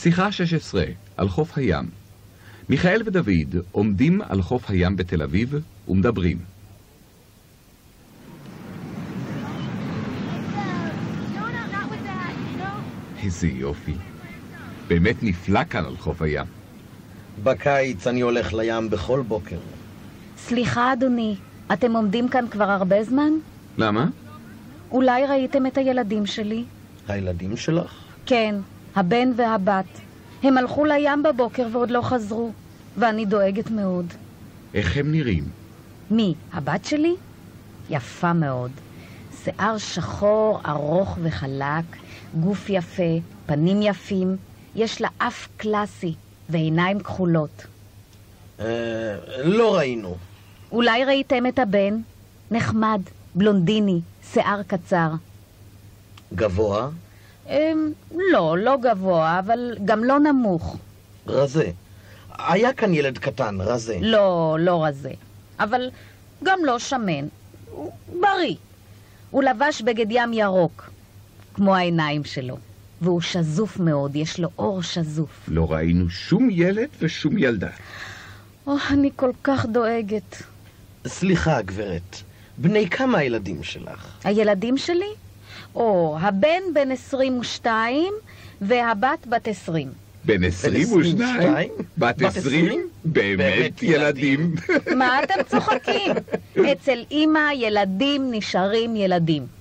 שיחה 16, על חוף הים. מיכאל ודוד עומדים על חוף הים בתל אביב ומדברים. איזה יופי. באמת נפלא כאן על חוף הים. בקיץ אני הולך לים בכל בוקר. סליחה, אדוני, אתם עומדים כאן כבר הרבה זמן? למה? אולי ראיתם את הילדים שלי? הילדים שלך? כן, הבן והבת. הם הלכו לים בבוקר ועוד לא חזרו, ואני דואגת מאוד. איך הם נראים? מי, הבת שלי? יפה מאוד. שיער שחור, ארוך וחלק, גוף יפה, פנים יפים, יש לה אף קלאסי ועיניים כחולות. אה, לא ראינו. אולי ראיתם את הבן? נחמד, בלונדיני, שיער קצר. גבוה? אמ, לא, לא גבוה, אבל גם לא נמוך. רזה. היה כאן ילד קטן, רזה. לא, לא רזה. אבל גם לא שמן. הוא בריא. הוא לבש בגד ים ירוק, כמו העיניים שלו. והוא שזוף מאוד, יש לו אור שזוף. לא ראינו שום ילד ושום ילדה. או, אני כל כך דואגת. סליחה, גברת. בני כמה הילדים שלך? הילדים שלי? או, הבן בן 22 והבת בת 20. בן 22? בת 20? באמת ילדים. מה אתם צוחקים? אצל אימא ילדים נשארים ילדים.